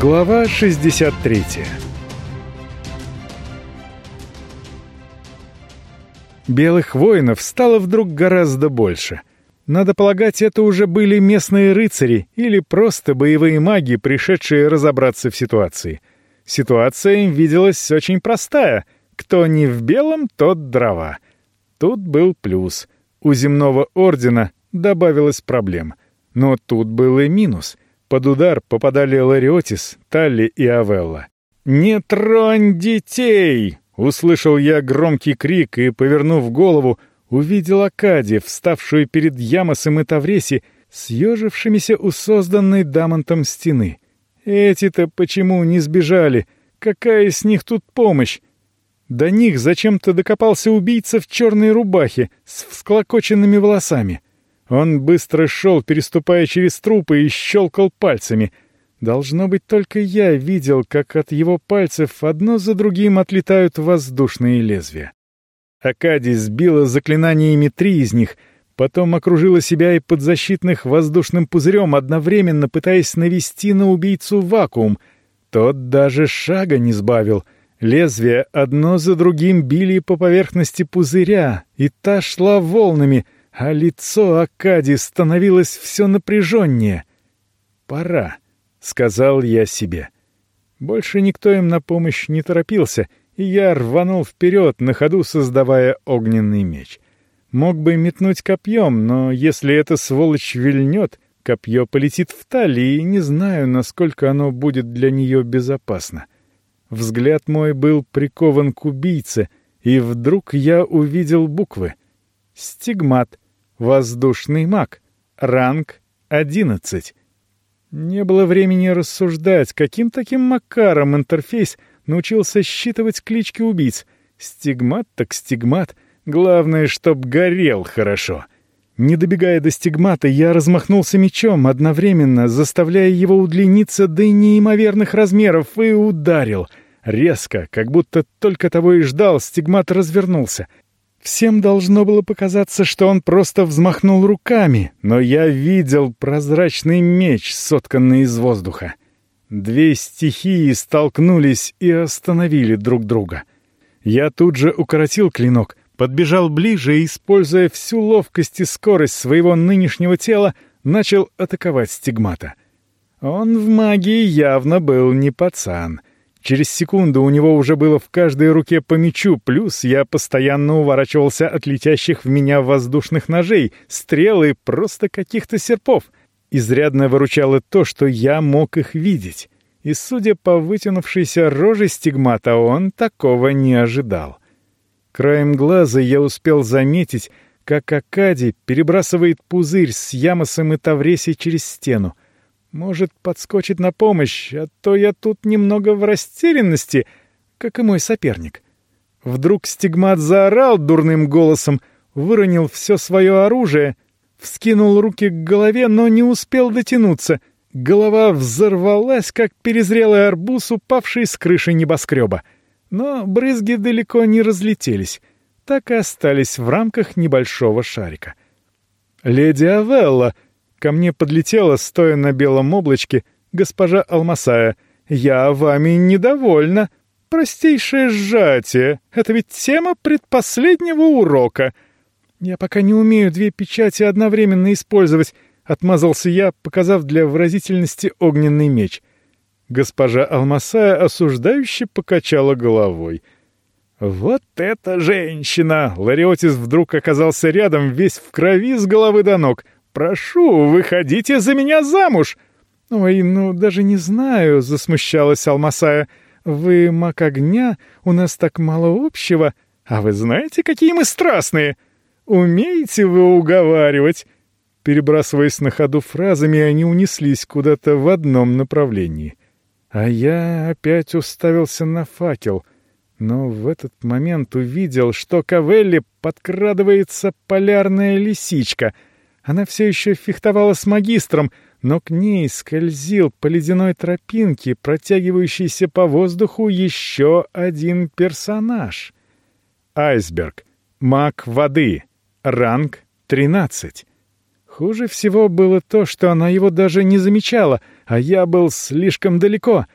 Глава 63 Белых воинов стало вдруг гораздо больше. Надо полагать, это уже были местные рыцари или просто боевые маги, пришедшие разобраться в ситуации. Ситуация им виделась очень простая. Кто не в белом, тот дрова. Тут был плюс. У земного ордена добавилось проблем. Но тут был и минус. Под удар попадали Лариотис, Талли и Авелла. «Не тронь детей!» Услышал я громкий крик и, повернув голову, увидел Акади, вставшую перед Ямосом и Тавреси, съежившимися у созданной Дамонтом стены. Эти-то почему не сбежали? Какая с них тут помощь? До них зачем-то докопался убийца в черной рубахе с всклокоченными волосами. Он быстро шел, переступая через трупы, и щелкал пальцами — Должно быть, только я видел, как от его пальцев одно за другим отлетают воздушные лезвия. Акади сбила заклинаниями три из них, потом окружила себя и подзащитных воздушным пузырем, одновременно пытаясь навести на убийцу вакуум. Тот даже шага не сбавил. Лезвия одно за другим били по поверхности пузыря, и та шла волнами, а лицо Акади становилось все напряженнее. «Пора». — сказал я себе. Больше никто им на помощь не торопился, и я рванул вперед, на ходу создавая огненный меч. Мог бы метнуть копьем, но если эта сволочь вильнет, копье полетит в талии, и не знаю, насколько оно будет для нее безопасно. Взгляд мой был прикован к убийце, и вдруг я увидел буквы. Стигмат, воздушный маг, ранг одиннадцать. Не было времени рассуждать, каким таким макаром интерфейс научился считывать клички убийц. Стигмат так стигмат. Главное, чтоб горел хорошо. Не добегая до стигмата, я размахнулся мечом, одновременно заставляя его удлиниться до неимоверных размеров, и ударил. Резко, как будто только того и ждал, стигмат развернулся — Всем должно было показаться, что он просто взмахнул руками, но я видел прозрачный меч, сотканный из воздуха. Две стихии столкнулись и остановили друг друга. Я тут же укоротил клинок, подбежал ближе и, используя всю ловкость и скорость своего нынешнего тела, начал атаковать стигмата. Он в магии явно был не пацан — Через секунду у него уже было в каждой руке по мечу, плюс я постоянно уворачивался от летящих в меня воздушных ножей, стрел и просто каких-то серпов. Изрядно выручало то, что я мог их видеть. И, судя по вытянувшейся роже стигмата, он такого не ожидал. Краем глаза я успел заметить, как Акади перебрасывает пузырь с Ямосом и Тавреси через стену. Может, подскочит на помощь, а то я тут немного в растерянности, как и мой соперник. Вдруг стигмат заорал дурным голосом, выронил все свое оружие, вскинул руки к голове, но не успел дотянуться. Голова взорвалась, как перезрелый арбуз, упавший с крыши небоскреба. Но брызги далеко не разлетелись, так и остались в рамках небольшого шарика. «Леди Авелла!» Ко мне подлетела, стоя на белом облачке, госпожа Алмасая. «Я вами недовольна. Простейшее сжатие. Это ведь тема предпоследнего урока». «Я пока не умею две печати одновременно использовать», — отмазался я, показав для выразительности огненный меч. Госпожа Алмасая осуждающе покачала головой. «Вот эта женщина!» Лариотис вдруг оказался рядом, весь в крови с головы до ног. «Прошу, выходите за меня замуж!» «Ой, ну даже не знаю», — засмущалась Алмасая. «Вы маг огня, у нас так мало общего. А вы знаете, какие мы страстные? Умеете вы уговаривать?» Перебрасываясь на ходу фразами, они унеслись куда-то в одном направлении. А я опять уставился на факел, но в этот момент увидел, что к Авелле подкрадывается полярная лисичка — она все еще фехтовала с магистром, но к ней скользил по ледяной тропинке, протягивающейся по воздуху, еще один персонаж. Айсберг. Маг воды. Ранг 13. Хуже всего было то, что она его даже не замечала, а я был слишком далеко.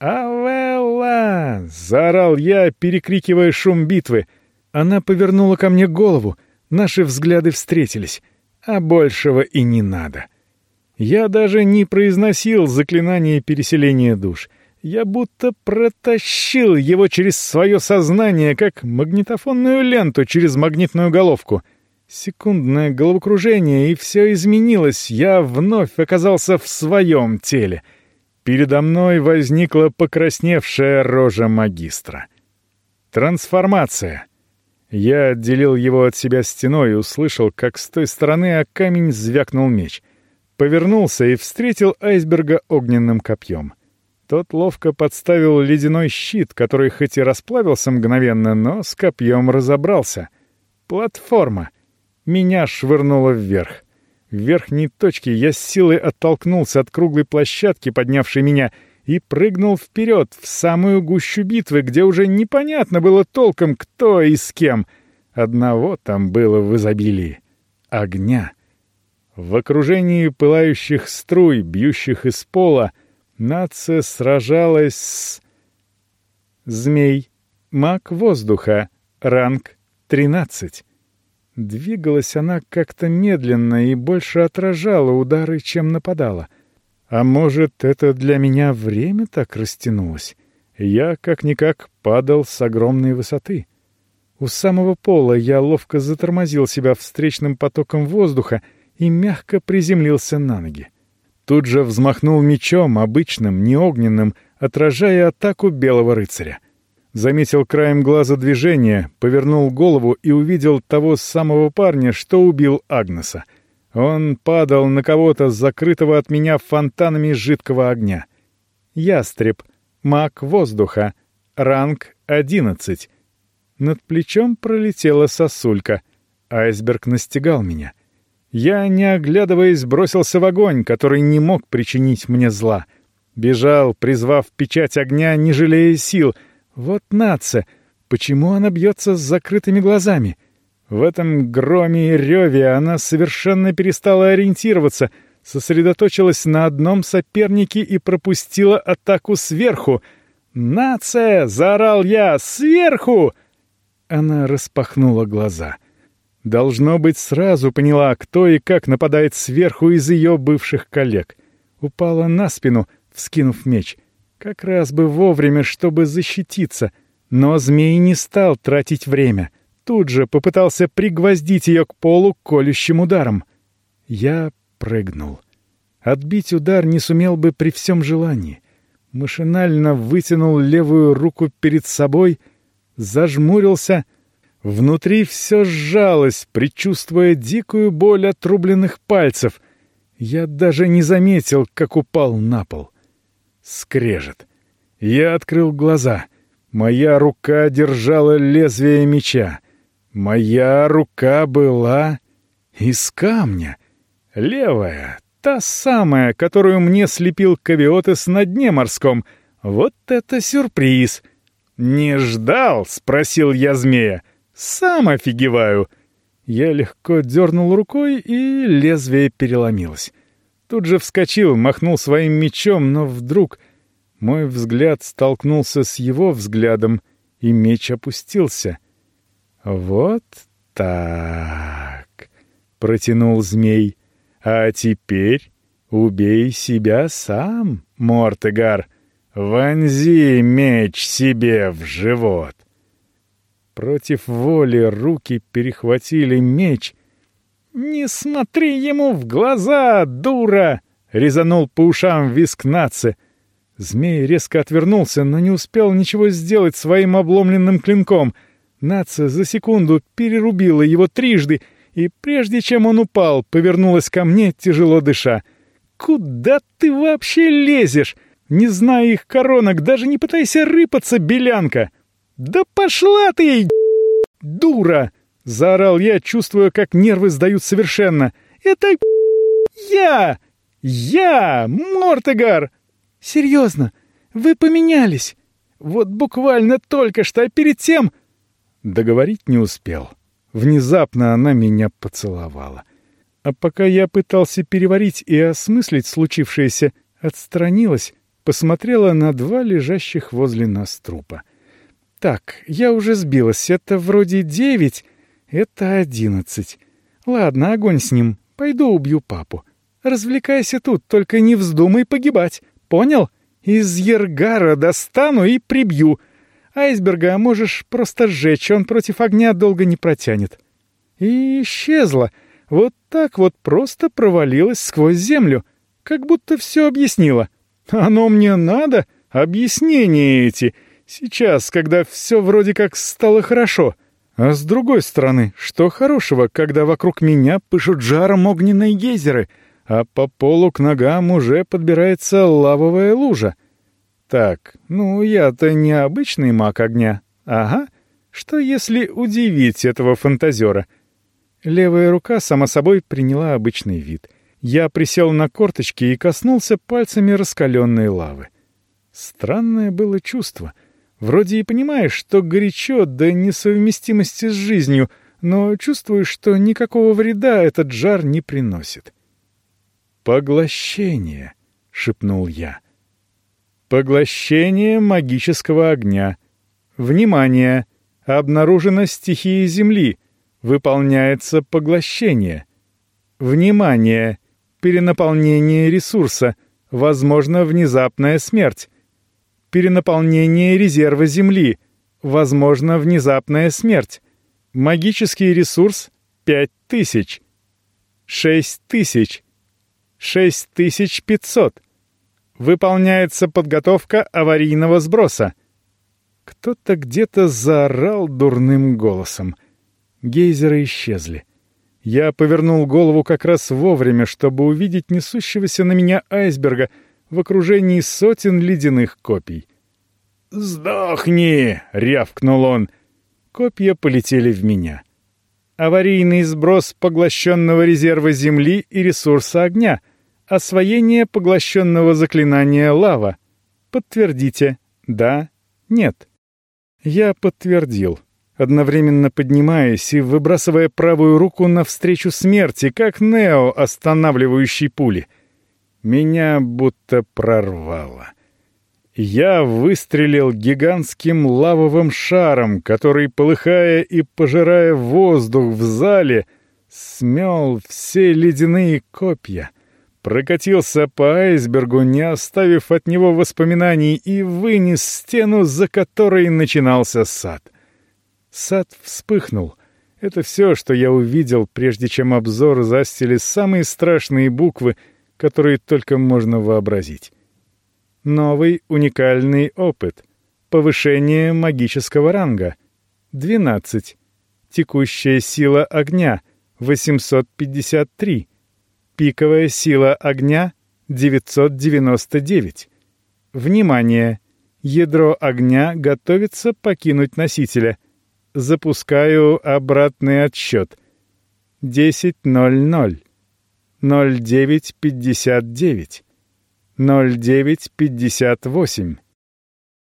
«Авелла!» — заорал я, перекрикивая шум битвы. Она повернула ко мне голову. Наши взгляды встретились. А большего и не надо. Я даже не произносил заклинание переселения душ. Я будто протащил его через свое сознание, как магнитофонную ленту через магнитную головку — Секундное головокружение, и все изменилось. Я вновь оказался в своем теле. Передо мной возникла покрасневшая рожа магистра. Трансформация. Я отделил его от себя стеной и услышал, как с той стороны о камень звякнул меч. Повернулся и встретил айсберга огненным копьем. Тот ловко подставил ледяной щит, который хоть и расплавился мгновенно, но с копьем разобрался. Платформа — меня швырнуло вверх. В верхней точке я с силой оттолкнулся от круглой площадки, поднявшей меня, и прыгнул вперед, в самую гущу битвы, где уже непонятно было толком, кто и с кем. Одного там было в изобилии — огня. В окружении пылающих струй, бьющих из пола, нация сражалась с... Змей, маг воздуха, ранг 13. Двигалась она как-то медленно и больше отражала удары, чем нападала. А может, это для меня время так растянулось? Я как-никак падал с огромной высоты. У самого пола я ловко затормозил себя встречным потоком воздуха и мягко приземлился на ноги. Тут же взмахнул мечом, обычным, не огненным, отражая атаку белого рыцаря. Заметил краем глаза движение, повернул голову и увидел того самого парня, что убил Агнеса. Он падал на кого-то, закрытого от меня фонтанами жидкого огня. Ястреб, маг воздуха, ранг 11. Над плечом пролетела сосулька. Айсберг настигал меня. Я, не оглядываясь, бросился в огонь, который не мог причинить мне зла. Бежал, призвав печать огня, не жалея сил — вот нация! Почему она бьется с закрытыми глазами? В этом громе и реве она совершенно перестала ориентироваться, сосредоточилась на одном сопернике и пропустила атаку сверху. «Нация!» — заорал я. «Сверху!» Она распахнула глаза. Должно быть, сразу поняла, кто и как нападает сверху из ее бывших коллег. Упала на спину, вскинув меч — как раз бы вовремя, чтобы защититься. Но змей не стал тратить время. Тут же попытался пригвоздить ее к полу колющим ударом. Я прыгнул. Отбить удар не сумел бы при всем желании. Машинально вытянул левую руку перед собой, зажмурился. Внутри все сжалось, предчувствуя дикую боль отрубленных пальцев. Я даже не заметил, как упал на пол. — Скрежет. Я открыл глаза. Моя рука держала лезвие меча. Моя рука была из камня. Левая, та самая, которую мне слепил Кавиотес на дне морском. Вот это сюрприз! «Не ждал?» — спросил я змея. «Сам офигеваю!» Я легко дернул рукой, и лезвие переломилось. Тут же вскочил, махнул своим мечом, но вдруг мой взгляд столкнулся с его взглядом, и меч опустился. «Вот так», — протянул змей. «А теперь убей себя сам, Мортегар. Вонзи меч себе в живот». Против воли руки перехватили меч, «Не смотри ему в глаза, дура!» — резанул по ушам виск нацы. Змей резко отвернулся, но не успел ничего сделать своим обломленным клинком. Наца за секунду перерубила его трижды, и прежде чем он упал, повернулась ко мне, тяжело дыша. «Куда ты вообще лезешь? Не зная их коронок, даже не пытайся рыпаться, белянка!» «Да пошла ты, дура!» Заорал я, чувствуя, как нервы сдают совершенно. «Это я! Я! Мортегар!» «Серьезно? Вы поменялись? Вот буквально только что, а перед тем...» Договорить не успел. Внезапно она меня поцеловала. А пока я пытался переварить и осмыслить случившееся, отстранилась, посмотрела на два лежащих возле нас трупа. Так, я уже сбилась, это вроде девять, это одиннадцать. Ладно, огонь с ним, пойду убью папу. Развлекайся тут, только не вздумай погибать, понял? Из Ергара достану и прибью. Айсберга можешь просто сжечь, он против огня долго не протянет. И исчезла. Вот так вот просто провалилась сквозь землю. Как будто все объяснила. Оно мне надо? Объяснения эти. Сейчас, когда все вроде как стало хорошо. А с другой стороны, что хорошего, когда вокруг меня пышут жаром огненные гейзеры, а по полу к ногам уже подбирается лавовая лужа? Так, ну я-то не обычный маг огня. Ага. Что если удивить этого фантазера? Левая рука, само собой, приняла обычный вид. Я присел на корточки и коснулся пальцами раскаленной лавы. Странное было чувство. Вроде и понимаешь, что горячо до несовместимости с жизнью, но чувствуешь, что никакого вреда этот жар не приносит. «Поглощение», — шепнул я. Поглощение магического огня. Внимание! Обнаружена стихия Земли. Выполняется поглощение. Внимание! Перенаполнение ресурса. Возможно, внезапная смерть. Перенаполнение резерва Земли. Возможно, внезапная смерть. Магический ресурс — 5000. 6000. 6500. Выполняется подготовка аварийного сброса. Кто-то где-то заорал дурным голосом. Гейзеры исчезли. Я повернул голову как раз вовремя, чтобы увидеть несущегося на меня айсберга в окружении сотен ледяных копий. «Сдохни!» — рявкнул он. Копья полетели в меня. Аварийный сброс поглощенного резерва Земли и ресурса огня — Освоение поглощенного заклинания лава. Подтвердите. Да. Нет. Я подтвердил, одновременно поднимаясь и выбрасывая правую руку навстречу смерти, как Нео, останавливающий пули. Меня будто прорвало. Я выстрелил гигантским лавовым шаром, который, полыхая и пожирая воздух в зале, смел все ледяные копья — прокатился по айсбергу, не оставив от него воспоминаний, и вынес стену, за которой начинался сад. Сад вспыхнул. Это все, что я увидел, прежде чем обзор застили самые страшные буквы, которые только можно вообразить. Новый уникальный опыт. Повышение магического ранга. 12. Текущая сила огня. 853. Пиковая сила огня — 999. Внимание! Ядро огня готовится покинуть носителя. Запускаю обратный отсчет. 10.00. 09.59. 09.58.